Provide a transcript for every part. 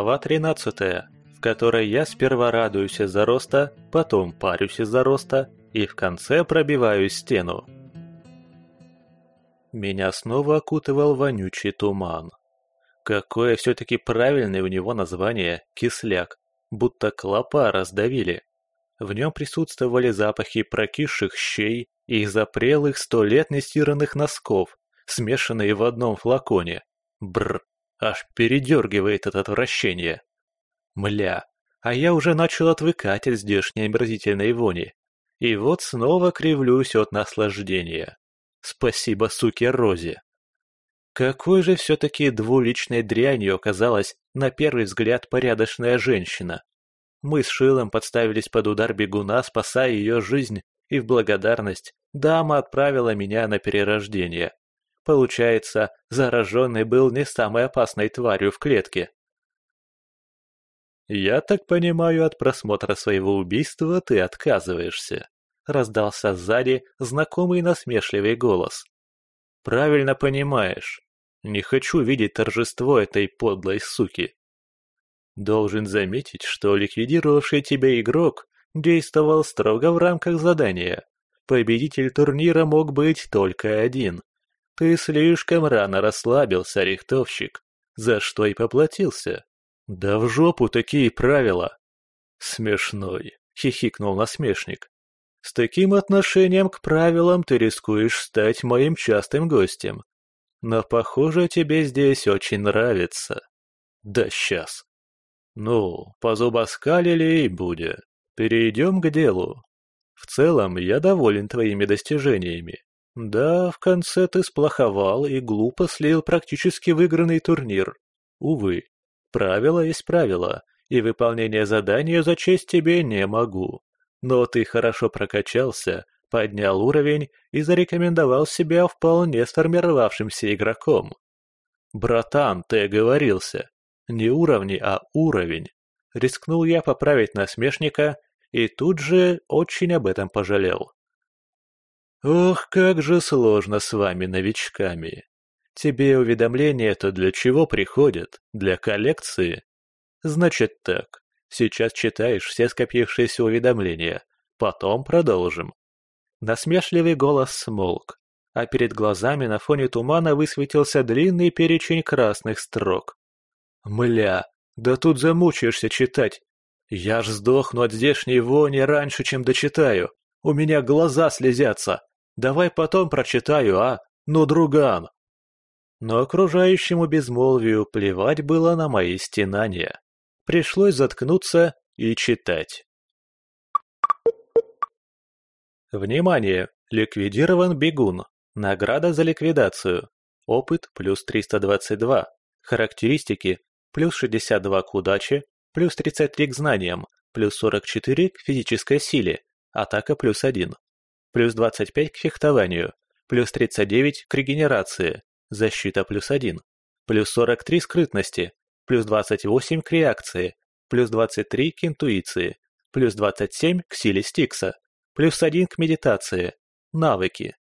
Глава 13, в которой я сперва радуюсь из-за роста, потом парюсь из-за роста и в конце пробиваю стену. Меня снова окутывал вонючий туман. Какое все-таки правильное у него название «кисляк», будто клопа раздавили. В нем присутствовали запахи прокисших щей и запрелых сто лет нестиранных носков, смешанные в одном флаконе. Бр, аж передергивает от отвращения. Мля, а я уже начал отвыкать от здешней омерзительной вони. И вот снова кривлюсь от наслаждения. Спасибо суке Розе. Какой же все-таки двуличной дрянью оказалась на первый взгляд порядочная женщина. Мы с Шилом подставились под удар бегуна, спасая ее жизнь, и в благодарность дама отправила меня на перерождение. Получается, зараженный был не самой опасной тварью в клетке. «Я так понимаю, от просмотра своего убийства ты отказываешься», — раздался сзади знакомый насмешливый голос. «Правильно понимаешь. Не хочу видеть торжество этой подлой суки». Должен заметить, что ликвидировавший тебя игрок действовал строго в рамках задания. Победитель турнира мог быть только один. Ты слишком рано расслабился, рихтовщик, за что и поплатился. Да в жопу такие правила. Смешной, хихикнул насмешник. С таким отношением к правилам ты рискуешь стать моим частым гостем. Но, похоже, тебе здесь очень нравится. Да сейчас. Ну, позубоскалили и будет. Перейдем к делу. В целом, я доволен твоими достижениями. Да, в конце ты сплоховал и глупо слил практически выигранный турнир. Увы, правило есть правило, и выполнение задания за честь тебе не могу. Но ты хорошо прокачался, поднял уровень и зарекомендовал себя вполне сформировавшимся игроком. Братан, ты оговорился. Не уровни, а уровень. Рискнул я поправить насмешника и тут же очень об этом пожалел. Ох, как же сложно с вами, новичками. Тебе уведомления-то для чего приходят? Для коллекции? Значит так, сейчас читаешь все скопившиеся уведомления, потом продолжим. Насмешливый голос смолк, а перед глазами на фоне тумана высветился длинный перечень красных строк. Мля, да тут замучаешься читать. Я ж сдохну от здешней вони раньше, чем дочитаю. У меня глаза слезятся. Давай потом прочитаю, а? Ну, друган. Но окружающему безмолвию плевать было на мои стенания. Пришлось заткнуться и читать. Внимание! Ликвидирован бегун. Награда за ликвидацию. Опыт плюс 322. Характеристики плюс 62 к удаче, плюс 33 к знаниям, плюс 44 к физической силе, атака плюс 1 плюс 25 к фехтованию, плюс 39 к регенерации, защита плюс 1, плюс 43 скрытности, плюс 28 к реакции, плюс 23 к интуиции, плюс 27 к силе Стикса, плюс 1 к медитации, навыки,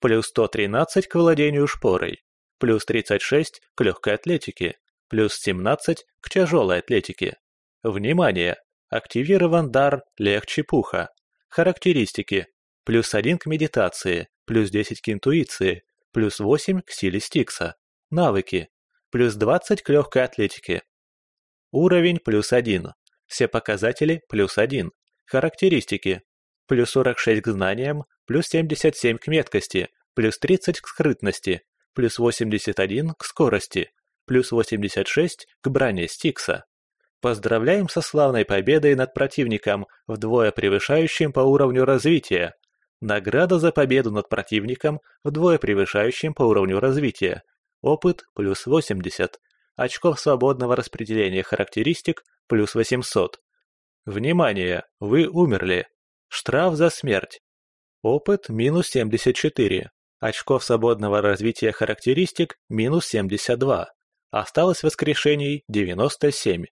плюс 113 к владению шпорой, плюс 36 к легкой атлетике, плюс 17 к тяжелой атлетике. Внимание! Активирован дар «Легче пуха». Характеристики плюс 1 к медитации, плюс 10 к интуиции, плюс 8 к силе Стикса. Навыки. Плюс 20 к легкой атлетике. Уровень плюс 1. Все показатели плюс 1. Характеристики. Плюс 46 к знаниям, плюс 77 к меткости, плюс 30 к скрытности, плюс 81 к скорости, плюс 86 к броне Стикса. Поздравляем со славной победой над противником, вдвое превышающим по уровню развития. Награда за победу над противником, вдвое превышающим по уровню развития. Опыт плюс 80. Очков свободного распределения характеристик плюс 800. Внимание! Вы умерли. Штраф за смерть. Опыт минус 74. Очков свободного развития характеристик минус 72. Осталось воскрешений 97.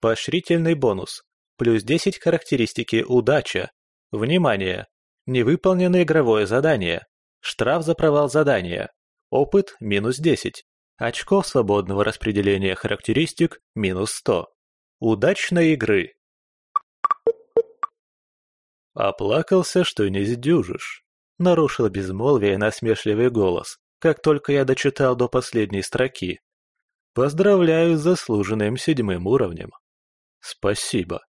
Поощрительный бонус. Плюс 10 характеристики удача. Внимание! Невыполнено игровое задание. Штраф за провал задания. Опыт – минус 10. Очков свободного распределения характеристик – минус 100. Удачной игры! Оплакался, что не сдюжишь. Нарушил безмолвие насмешливый голос, как только я дочитал до последней строки. Поздравляю с заслуженным седьмым уровнем. Спасибо.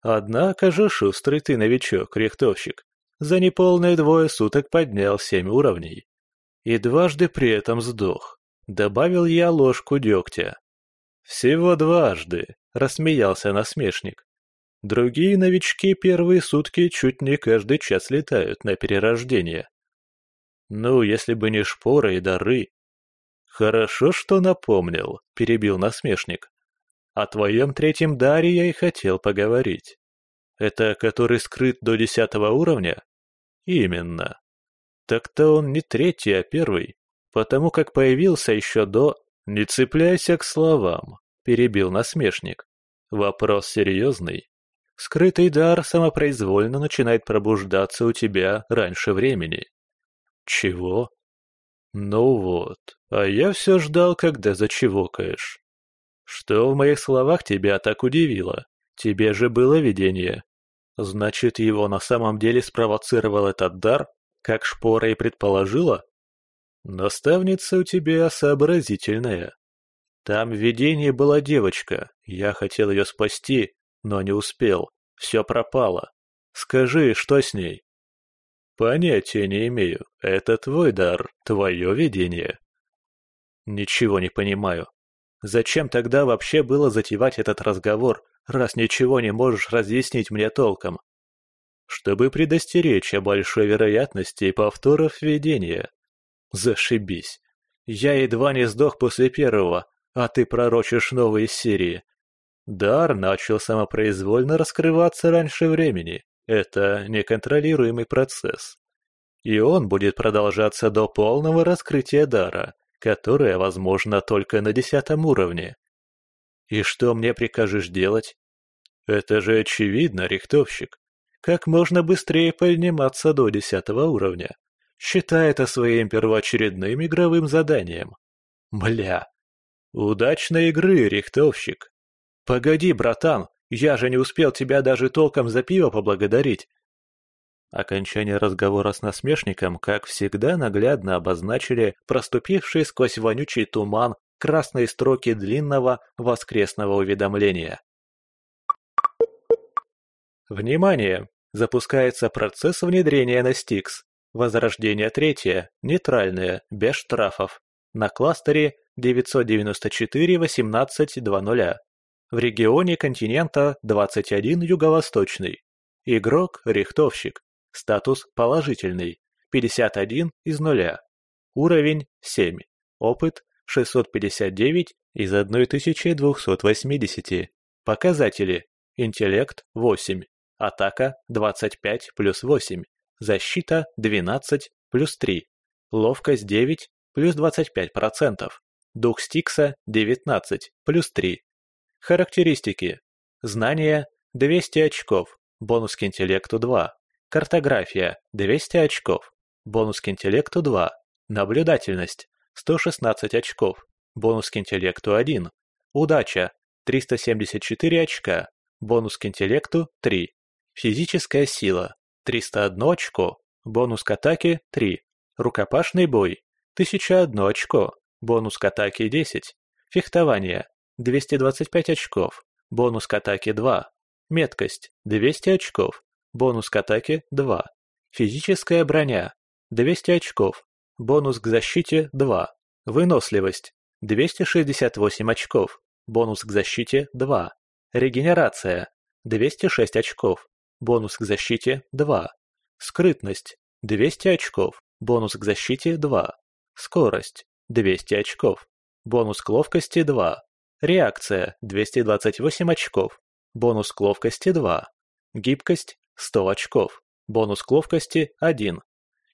Однако же шустрый ты новичок, рихтовщик. За неполные двое суток поднял семь уровней. И дважды при этом сдох. Добавил я ложку дегтя. Всего дважды, рассмеялся насмешник. Другие новички первые сутки чуть не каждый час летают на перерождение. Ну, если бы не шпоры и дары. Хорошо, что напомнил, перебил насмешник. О твоем третьем даре я и хотел поговорить. Это который скрыт до десятого уровня? Именно. Так-то он не третий, а первый, потому как появился еще до... Не цепляйся к словам, перебил насмешник. Вопрос серьезный. Скрытый дар самопроизвольно начинает пробуждаться у тебя раньше времени. Чего? Ну вот, а я все ждал, когда зачевокаешь. Что в моих словах тебя так удивило? Тебе же было видение. Значит, его на самом деле спровоцировал этот дар, как Шпора и предположила? Наставница у тебя сообразительная. Там в видении была девочка, я хотел ее спасти, но не успел. Все пропало. Скажи, что с ней?» «Понятия не имею. Это твой дар, твое видение». «Ничего не понимаю. Зачем тогда вообще было затевать этот разговор, раз ничего не можешь разъяснить мне толком?» «Чтобы предостеречь о большой вероятности повторов видения». «Зашибись. Я едва не сдох после первого, а ты пророчишь новые серии. Дар начал самопроизвольно раскрываться раньше времени. Это неконтролируемый процесс. И он будет продолжаться до полного раскрытия дара, которое возможно только на десятом уровне. И что мне прикажешь делать? Это же очевидно, рихтовщик. Как можно быстрее подниматься до десятого уровня. Считай это своим первоочередным игровым заданием. Бля. Удачной игры, рихтовщик. «Погоди, братан, я же не успел тебя даже толком за пиво поблагодарить». Окончание разговора с насмешником, как всегда, наглядно обозначили проступившие сквозь вонючий туман красные строки длинного воскресного уведомления. Внимание! Запускается процесс внедрения на Стикс. Возрождение третье, нейтральное, без штрафов. На кластере 994-18-00. В регионе континента 21 юго-восточный. Игрок – рихтовщик. Статус положительный. 51 из нуля. Уровень 7. Опыт 659 из 1280. Показатели. Интеллект 8. Атака 25 плюс 8. Защита 12 плюс 3. Ловкость 9 плюс 25%. Дух Стикса 19 плюс 3. Характеристики. Знания – 200 очков, бонус к интеллекту 2. Картография – 200 очков, бонус к интеллекту 2. Наблюдательность – 116 очков, бонус к интеллекту 1. Удача – 374 очка, бонус к интеллекту 3. Физическая сила – 301 очко, бонус к атаке 3. Рукопашный бой – 1001 очко, бонус к атаке 10. Фехтование 225 очков, бонус к атаке 2. Меткость 200 очков, бонус к атаке 2. Физическая броня 200 очков, бонус к защите 2. Выносливость 268 очков, бонус к защите 2. Регенерация 206 очков, бонус к защите 2. Скрытность 200 очков, бонус к защите 2. Скорость 200 очков, бонус к ловкости 2. Реакция – 228 очков. Бонус к ловкости – 2. Гибкость – 100 очков. Бонус к ловкости – 1.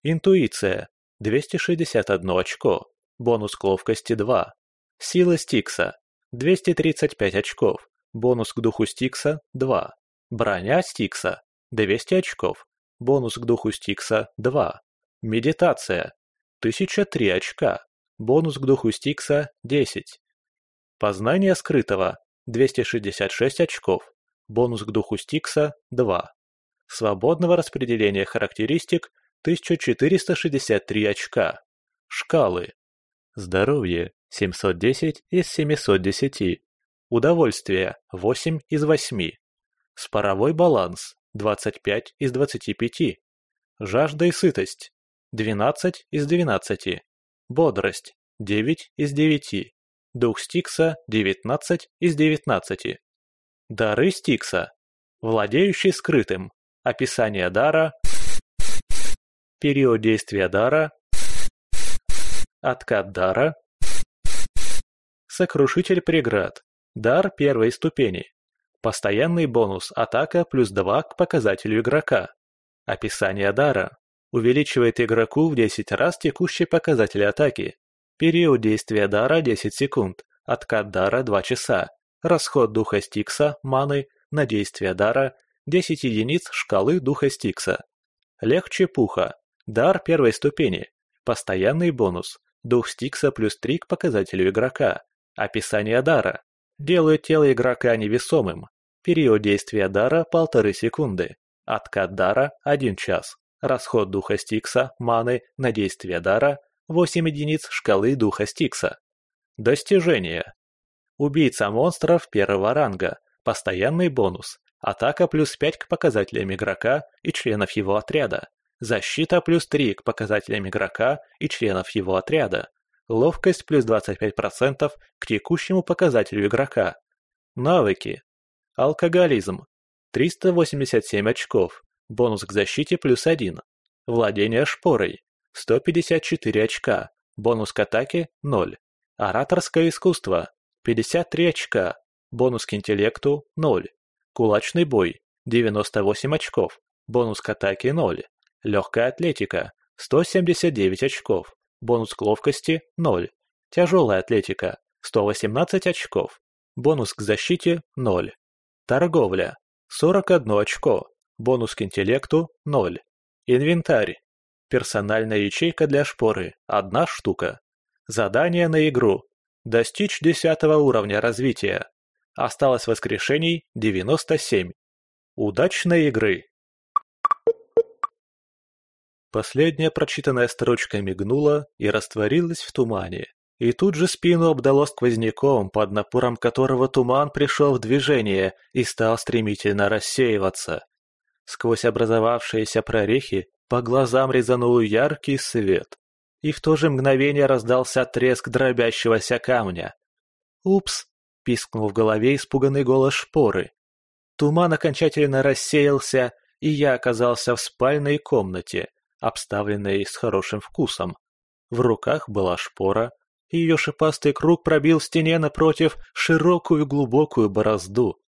Интуиция – 261 очко. Бонус к ловкости – 2. Сила Стикса – 235 очков. Бонус к духу Стикса – 2. Броня Стикса – 200 очков. Бонус к духу Стикса – 2. Медитация – 1003 очка. Бонус к духу Стикса – 10. Познание скрытого 266 очков. Бонус к духу Стикса – 2. Свободного распределения характеристик – 1463 очка. Шкалы. Здоровье – 710 из 710. Удовольствие – 8 из 8. Споровой баланс – 25 из 25. Жажда и сытость – 12 из 12. Бодрость – 9 из 9. Дух Стикса – 19 из 19. Дары Стикса. Владеющий скрытым. Описание дара. Период действия дара. Откат дара. Сокрушитель преград. Дар первой ступени. Постоянный бонус атака плюс 2 к показателю игрока. Описание дара. Увеличивает игроку в 10 раз текущий показатель атаки. Период действия дара 10 секунд, откат дара 2 часа, расход духа Стикса, маны, на действие дара 10 единиц шкалы духа Стикса. Легче пуха, дар первой ступени, постоянный бонус, дух Стикса плюс 3 к показателю игрока, описание дара, делает тело игрока невесомым, период действия дара полторы секунды, откат дара 1 час, расход духа Стикса, маны, на действие дара 8 единиц шкалы духа Стикса. Достижение. Убийца монстров первого ранга. Постоянный бонус. Атака плюс 5 к показателям игрока и членов его отряда. Защита плюс 3 к показателям игрока и членов его отряда. Ловкость плюс 25% к текущему показателю игрока. Навыки. Алкоголизм. 387 очков. Бонус к защите плюс 1. Владение шпорой. 154 очка, бонус к атаке – 0. Ораторское искусство – 53 очка, бонус к интеллекту – 0. Кулачный бой – 98 очков, бонус к атаке – 0. Легкая атлетика – 179 очков, бонус к ловкости – 0. Тяжелая атлетика – 118 очков, бонус к защите – 0. Торговля – 41 очко, бонус к интеллекту – 0. Инвентарь Персональная ячейка для шпоры – одна штука. Задание на игру. Достичь десятого уровня развития. Осталось воскрешений 97. Удачной игры! Последняя прочитанная строчка мигнула и растворилась в тумане. И тут же спину обдало сквозняком, под напором которого туман пришел в движение и стал стремительно рассеиваться. Сквозь образовавшиеся прорехи по глазам резанул яркий свет, и в то же мгновение раздался треск дробящегося камня. «Упс!» — пискнул в голове испуганный голос шпоры. Туман окончательно рассеялся, и я оказался в спальной комнате, обставленной с хорошим вкусом. В руках была шпора, и ее шипастый круг пробил в стене напротив широкую глубокую борозду.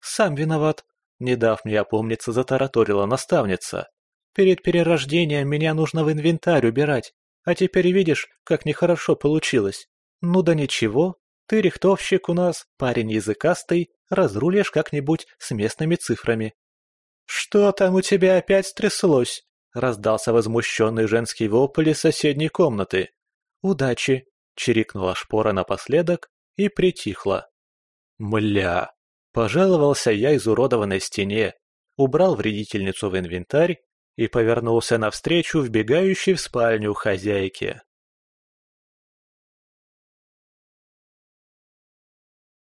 «Сам виноват», — не дав мне опомниться, затараторила наставница. Перед перерождением меня нужно в инвентарь убирать, а теперь видишь, как нехорошо получилось. Ну да ничего, ты рихтовщик у нас, парень языкастый, разрулишь как-нибудь с местными цифрами». «Что там у тебя опять стряслось?» — раздался возмущенный женский вопль из соседней комнаты. «Удачи!» — чирикнула шпора напоследок и притихла. «Мля!» — пожаловался я изуродованной стене, убрал вредительницу в инвентарь и повернулся навстречу вбегающей в спальню хозяйке.